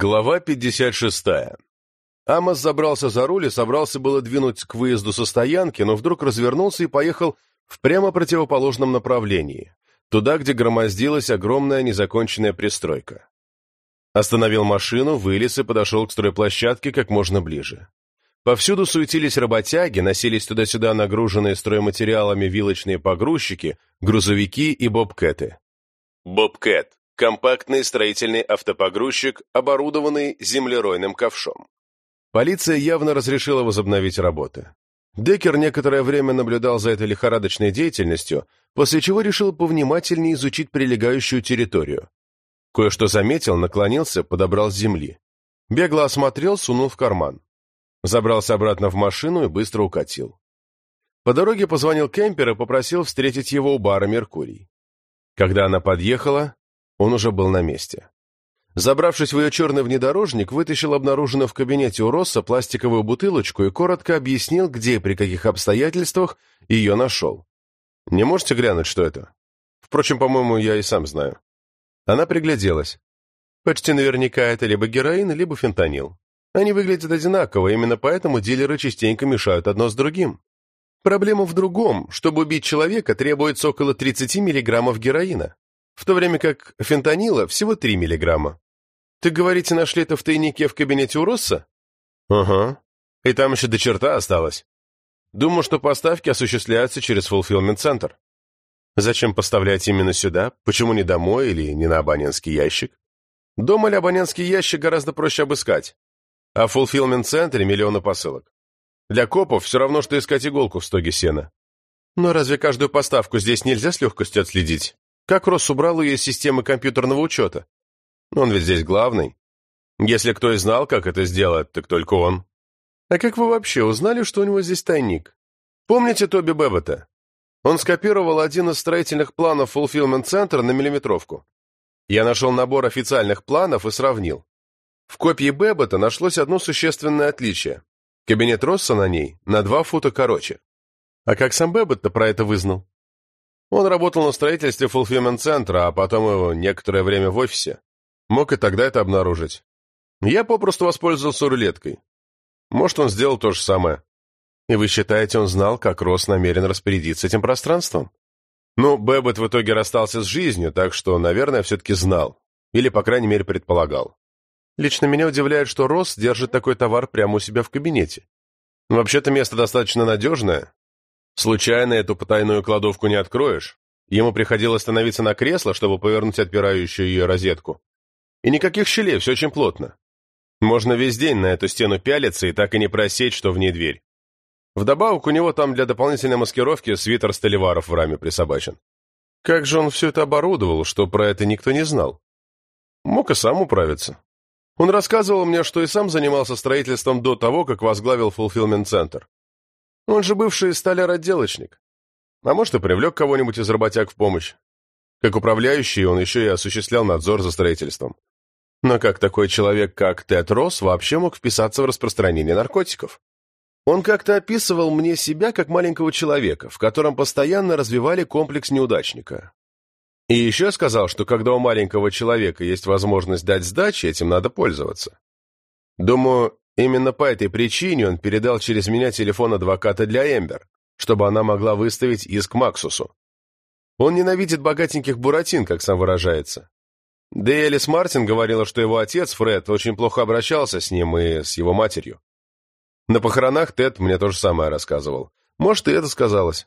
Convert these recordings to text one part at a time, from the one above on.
Глава 56. Амос забрался за руль и собрался было двинуть к выезду со стоянки, но вдруг развернулся и поехал в прямо противоположном направлении, туда, где громоздилась огромная незаконченная пристройка. Остановил машину, вылез и подошел к стройплощадке как можно ближе. Повсюду суетились работяги, носились туда-сюда нагруженные стройматериалами вилочные погрузчики, грузовики и бобкэты. Бобкэт Компактный строительный автопогрузчик, оборудованный землеройным ковшом. Полиция явно разрешила возобновить работы. Деккер некоторое время наблюдал за этой лихорадочной деятельностью, после чего решил повнимательнее изучить прилегающую территорию. Кое-что заметил, наклонился, подобрал с земли. Бегло осмотрел, сунул в карман. Забрался обратно в машину и быстро укатил. По дороге позвонил Кемпер и попросил встретить его у бара «Меркурий». Когда она подъехала, он уже был на месте. Забравшись в ее черный внедорожник, вытащил обнаруженную в кабинете у Росса пластиковую бутылочку и коротко объяснил, где и при каких обстоятельствах ее нашел. «Не можете глянуть, что это?» Впрочем, по-моему, я и сам знаю. Она пригляделась. Почти наверняка это либо героин, либо фентанил. Они выглядят одинаково, именно поэтому дилеры частенько мешают одно с другим. Проблема в другом. Чтобы убить человека, требуется около 30 миллиграммов героина в то время как фентанила всего 3 миллиграмма. Ты, говорите, нашли это в тайнике в кабинете у Росса? Ага. И там еще до черта осталось. Думаю, что поставки осуществляются через Center. Зачем поставлять именно сюда? Почему не домой или не на абонентский ящик? Дома или абонентский ящик гораздо проще обыскать. А в Center миллионы посылок. Для копов все равно, что искать иголку в стоге сена. Но разве каждую поставку здесь нельзя с легкостью отследить? Как Росс убрал ее из системы компьютерного учета? Он ведь здесь главный. Если кто и знал, как это сделать, так только он. А как вы вообще узнали, что у него здесь тайник? Помните Тоби Бэббета? Он скопировал один из строительных планов Fulfillment Center на миллиметровку. Я нашел набор официальных планов и сравнил. В копии Бэббета нашлось одно существенное отличие. Кабинет Росса на ней на два фута короче. А как сам Бэббет-то про это вызнал? Он работал на строительстве фулфилмент-центра, а потом его некоторое время в офисе. Мог и тогда это обнаружить. Я попросту воспользовался рулеткой. Может, он сделал то же самое. И вы считаете, он знал, как Росс намерен распорядиться этим пространством? Ну, Бэббет в итоге расстался с жизнью, так что, наверное, все-таки знал. Или, по крайней мере, предполагал. Лично меня удивляет, что Росс держит такой товар прямо у себя в кабинете. Вообще-то место достаточно надежное, Случайно эту потайную кладовку не откроешь. Ему приходилось становиться на кресло, чтобы повернуть отпирающую ее розетку. И никаких щелей, все очень плотно. Можно весь день на эту стену пялиться и так и не просечь, что в ней дверь. Вдобавок у него там для дополнительной маскировки свитер Столиваров в раме присобачен. Как же он все это оборудовал, что про это никто не знал? Мог и сам управиться. Он рассказывал мне, что и сам занимался строительством до того, как возглавил Center. Он же бывший столяр-отделочник. А может, и привлек кого-нибудь из работяг в помощь. Как управляющий, он еще и осуществлял надзор за строительством. Но как такой человек, как Тед Росс, вообще мог вписаться в распространение наркотиков? Он как-то описывал мне себя как маленького человека, в котором постоянно развивали комплекс неудачника. И еще сказал, что когда у маленького человека есть возможность дать сдачи, этим надо пользоваться. Думаю, Именно по этой причине он передал через меня телефон адвоката для Эмбер, чтобы она могла выставить иск Максусу. Он ненавидит богатеньких буратин, как сам выражается. Да и Элис Мартин говорила, что его отец, Фред, очень плохо обращался с ним и с его матерью. На похоронах Тед мне то же самое рассказывал. Может, и это сказалось.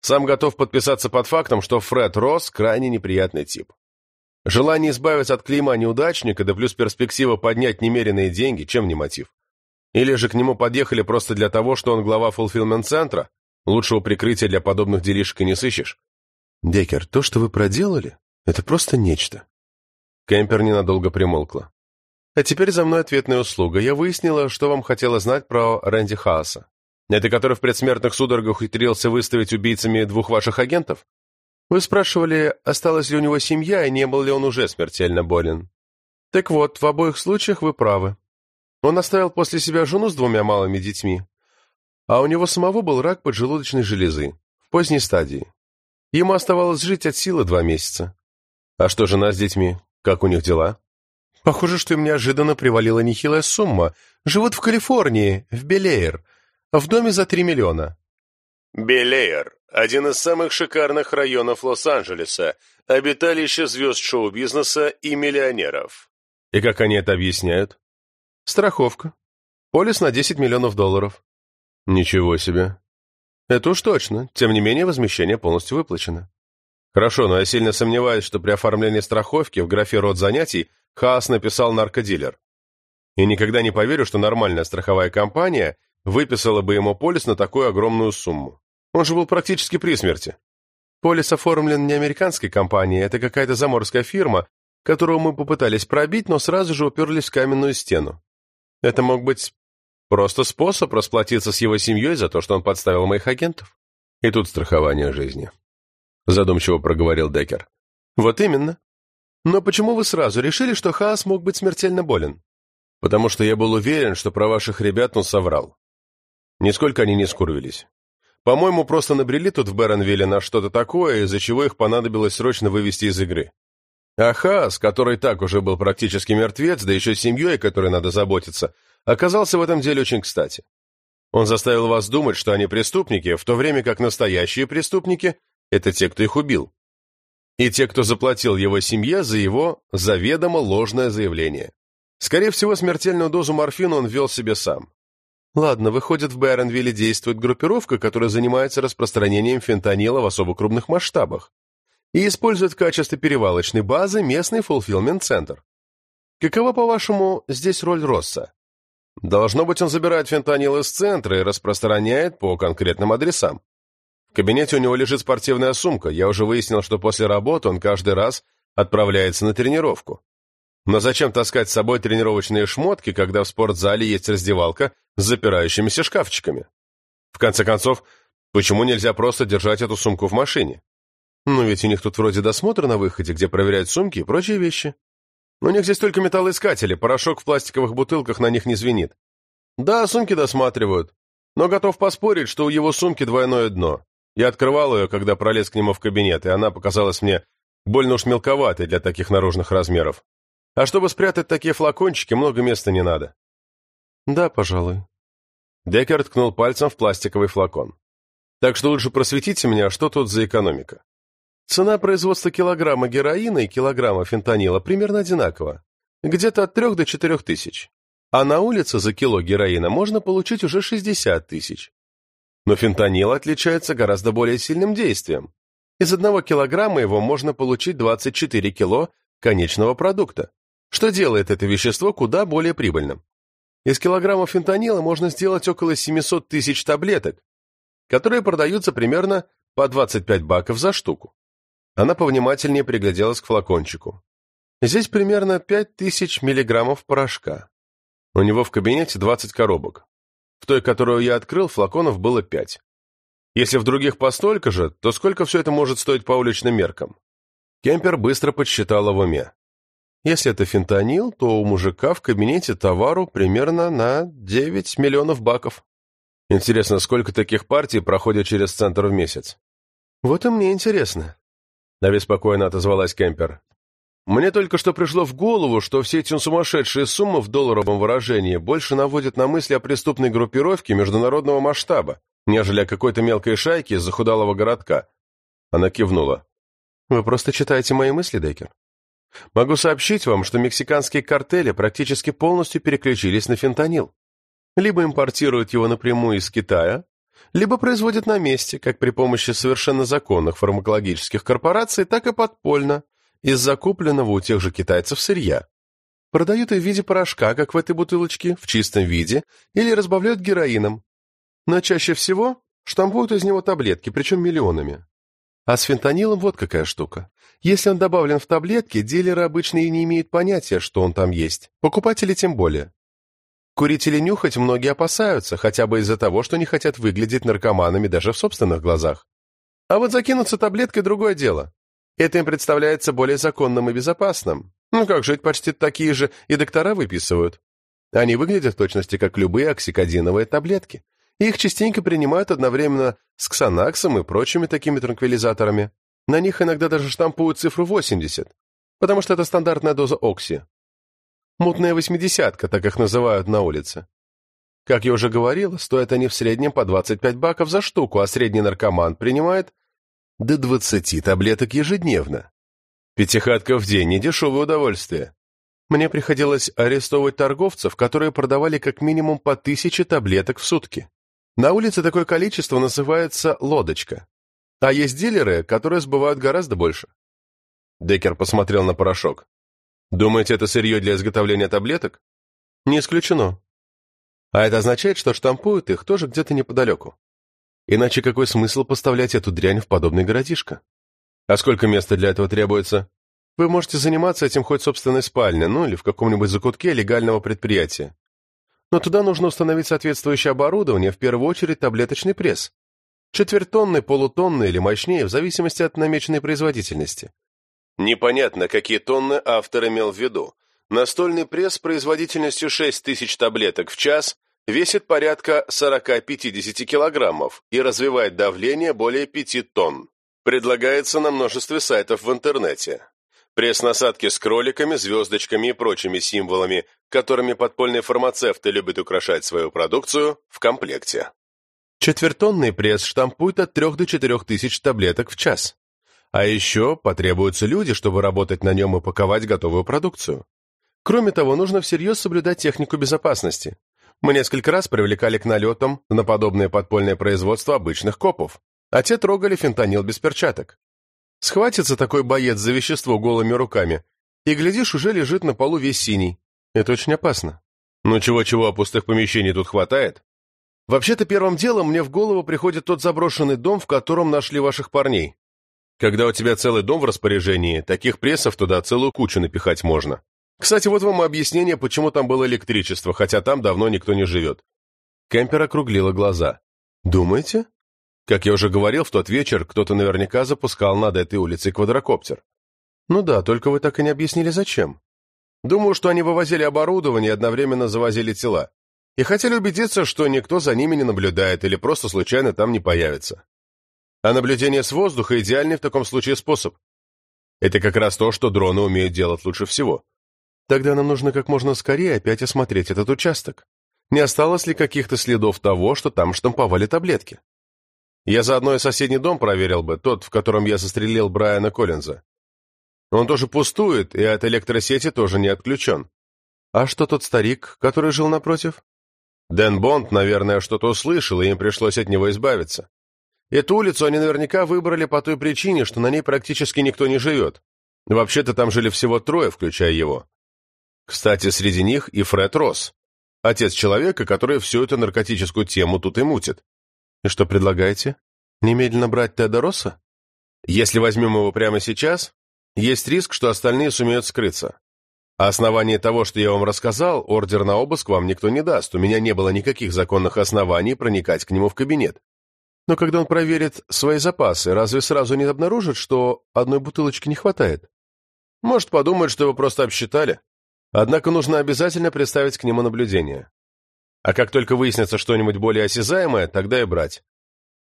Сам готов подписаться под фактом, что Фред Росс крайне неприятный тип. Желание избавиться от клейма неудачника, да плюс перспектива поднять немеренные деньги, чем не мотив? Или же к нему подъехали просто для того, что он глава фулфилмент-центра? Лучшего прикрытия для подобных делишек и не сыщешь. Деккер, то, что вы проделали, это просто нечто. Кемпер ненадолго примолкла. А теперь за мной ответная услуга. Я выяснила, что вам хотела знать про Рэнди Хааса. Это который в предсмертных судорогах ухитрился выставить убийцами двух ваших агентов? Вы спрашивали, осталась ли у него семья и не был ли он уже смертельно болен. Так вот, в обоих случаях вы правы. Он оставил после себя жену с двумя малыми детьми, а у него самого был рак поджелудочной железы, в поздней стадии. Ему оставалось жить от силы два месяца. А что жена с детьми? Как у них дела? Похоже, что им неожиданно привалила нехилая сумма. Живут в Калифорнии, в Белеер, в доме за три миллиона. Белеер – один из самых шикарных районов Лос-Анджелеса, обиталище звезд шоу-бизнеса и миллионеров. И как они это объясняют? Страховка. Полис на 10 миллионов долларов. Ничего себе. Это уж точно. Тем не менее, возмещение полностью выплачено. Хорошо, но я сильно сомневаюсь, что при оформлении страховки в графе «Род занятий» Хаас написал «наркодилер». И никогда не поверю, что нормальная страховая компания выписала бы ему полис на такую огромную сумму. Он же был практически при смерти. Полис оформлен не американской компанией, это какая-то заморская фирма, которую мы попытались пробить, но сразу же уперлись в каменную стену. Это мог быть просто способ расплатиться с его семьей за то, что он подставил моих агентов. И тут страхование жизни. Задумчиво проговорил Деккер. Вот именно. Но почему вы сразу решили, что Хаас мог быть смертельно болен? Потому что я был уверен, что про ваших ребят он соврал. Нисколько они не скурвились. По-моему, просто набрели тут в Беронвилле на что-то такое, из-за чего их понадобилось срочно вывести из игры. А Хаас, который так уже был практически мертвец, да еще с семьей, которой надо заботиться, оказался в этом деле очень кстати. Он заставил вас думать, что они преступники, в то время как настоящие преступники – это те, кто их убил и те, кто заплатил его семье за его заведомо ложное заявление. Скорее всего, смертельную дозу морфина он ввел себе сам. Ладно, выходит, в Байронвилле действует группировка, которая занимается распространением фентанила в особо крупных масштабах и использует в качестве перевалочной базы местный фулфилмент-центр. Какова, по-вашему, здесь роль Росса? Должно быть, он забирает фентанил из центра и распространяет по конкретным адресам. В кабинете у него лежит спортивная сумка. Я уже выяснил, что после работы он каждый раз отправляется на тренировку. Но зачем таскать с собой тренировочные шмотки, когда в спортзале есть раздевалка запирающимися шкафчиками? В конце концов, почему нельзя просто держать эту сумку в машине? Ну ведь у них тут вроде досмотр на выходе, где проверяют сумки и прочие вещи. У них здесь только металлоискатели, порошок в пластиковых бутылках на них не звенит. Да, сумки досматривают, но готов поспорить, что у его сумки двойное дно. Я открывал ее, когда пролез к нему в кабинет, и она показалась мне больно уж мелковатой для таких наружных размеров. А чтобы спрятать такие флакончики, много места не надо. Да, пожалуй. Деккер ткнул пальцем в пластиковый флакон. Так что лучше просветите меня, что тут за экономика. Цена производства килограмма героина и килограмма фентанила примерно одинакова. Где-то от трех до четырех тысяч. А на улице за кило героина можно получить уже 60 тысяч. Но фентанил отличается гораздо более сильным действием. Из одного килограмма его можно получить 24 кило конечного продукта, что делает это вещество куда более прибыльным. Из килограмма фентанила можно сделать около 700 тысяч таблеток, которые продаются примерно по 25 баков за штуку. Она повнимательнее пригляделась к флакончику. Здесь примерно 5000 миллиграммов порошка. У него в кабинете 20 коробок. В той, которую я открыл, флаконов было пять. Если в других постолько же, то сколько все это может стоить по уличным меркам? Кемпер быстро подсчитала в уме. Если это фентанил, то у мужика в кабинете товару примерно на 9 миллионов баков. Интересно, сколько таких партий проходят через центр в месяц? Вот и мне интересно. Нави спокойно отозвалась Кемпер. Мне только что пришло в голову, что все эти сумасшедшие суммы в долларовом выражении больше наводят на мысли о преступной группировке международного масштаба, нежели о какой-то мелкой шайке из захудалого городка. Она кивнула. «Вы просто читаете мои мысли, Деккер? Могу сообщить вам, что мексиканские картели практически полностью переключились на фентанил. Либо импортируют его напрямую из Китая, либо производят на месте, как при помощи совершенно законных фармакологических корпораций, так и подпольно, из закупленного у тех же китайцев сырья. Продают и в виде порошка, как в этой бутылочке, в чистом виде, или разбавляют героином. Но чаще всего штампуют из него таблетки, причем миллионами. А с фентанилом вот какая штука. Если он добавлен в таблетки, дилеры обычно и не имеют понятия, что он там есть, покупатели тем более. Курители нюхать многие опасаются, хотя бы из-за того, что не хотят выглядеть наркоманами даже в собственных глазах. А вот закинуться таблеткой – другое дело. Это им представляется более законным и безопасным. Ну как жить почти такие же и доктора выписывают. Они выглядят в точности как любые оксикодиновые таблетки. Их частенько принимают одновременно с ксанаксом и прочими такими транквилизаторами. На них иногда даже штампуют цифру 80, потому что это стандартная доза окси. Мутная восьмидесятка, так их называют на улице. Как я уже говорил, стоят они в среднем по 25 баков за штуку, а средний наркоман принимает до 20 таблеток ежедневно. Пятихатка в день – недешевое удовольствие. Мне приходилось арестовывать торговцев, которые продавали как минимум по тысяче таблеток в сутки. На улице такое количество называется лодочка. А есть дилеры, которые сбывают гораздо больше. Деккер посмотрел на порошок. Думаете, это сырье для изготовления таблеток? Не исключено. А это означает, что штампуют их тоже где-то неподалеку. Иначе какой смысл поставлять эту дрянь в подобный городишко? А сколько места для этого требуется? Вы можете заниматься этим хоть в собственной спальне, ну или в каком-нибудь закутке легального предприятия. Но туда нужно установить соответствующее оборудование, в первую очередь таблеточный пресс. Четвертонный, полутонный или мощнее, в зависимости от намеченной производительности. Непонятно, какие тонны автор имел в виду. Настольный пресс производительностью 6000 таблеток в час весит порядка 40-50 килограммов и развивает давление более 5 тонн. Предлагается на множестве сайтов в интернете. Пресс-насадки с кроликами, звездочками и прочими символами, которыми подпольные фармацевты любят украшать свою продукцию, в комплекте. Четвертонный пресс штампует от 3 до 4 тысяч таблеток в час. А еще потребуются люди, чтобы работать на нем и паковать готовую продукцию. Кроме того, нужно всерьез соблюдать технику безопасности. Мы несколько раз привлекали к налетам на подобное подпольное производство обычных копов, а те трогали фентанил без перчаток. Схватится такой боец за вещество голыми руками, и, глядишь, уже лежит на полу весь синий. Это очень опасно. Ну чего-чего, а пустых помещений тут хватает. Вообще-то первым делом мне в голову приходит тот заброшенный дом, в котором нашли ваших парней. Когда у тебя целый дом в распоряжении, таких прессов туда целую кучу напихать можно. Кстати, вот вам объяснение, почему там было электричество, хотя там давно никто не живет. Кемпер округлила глаза. «Думаете?» Как я уже говорил, в тот вечер кто-то наверняка запускал над этой улицей квадрокоптер. Ну да, только вы так и не объяснили, зачем. Думаю, что они вывозили оборудование и одновременно завозили тела. И хотели убедиться, что никто за ними не наблюдает или просто случайно там не появится. А наблюдение с воздуха – идеальный в таком случае способ. Это как раз то, что дроны умеют делать лучше всего. Тогда нам нужно как можно скорее опять осмотреть этот участок. Не осталось ли каких-то следов того, что там штамповали таблетки? Я заодно и соседний дом проверил бы, тот, в котором я застрелил Брайана Коллинза. Он тоже пустует, и от электросети тоже не отключен. А что тот старик, который жил напротив? Дэн Бонд, наверное, что-то услышал, и им пришлось от него избавиться. Эту улицу они наверняка выбрали по той причине, что на ней практически никто не живет. Вообще-то там жили всего трое, включая его. Кстати, среди них и Фред Росс, отец человека, который всю эту наркотическую тему тут и мутит. И что предлагаете? Немедленно брать Теда Росса? Если возьмем его прямо сейчас, есть риск, что остальные сумеют скрыться. А основание того, что я вам рассказал, ордер на обыск вам никто не даст. У меня не было никаких законных оснований проникать к нему в кабинет. Но когда он проверит свои запасы, разве сразу не обнаружит, что одной бутылочки не хватает? Может, подумает, что его просто обсчитали. Однако нужно обязательно представить к нему наблюдение. А как только выяснится что-нибудь более осязаемое, тогда и брать.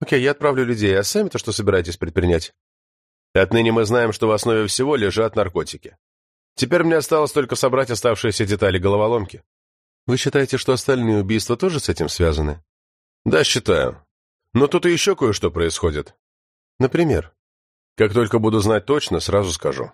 Окей, я отправлю людей, а сами-то что собираетесь предпринять? Отныне мы знаем, что в основе всего лежат наркотики. Теперь мне осталось только собрать оставшиеся детали головоломки. Вы считаете, что остальные убийства тоже с этим связаны? Да, считаю. Но тут и еще кое-что происходит. Например? Как только буду знать точно, сразу скажу.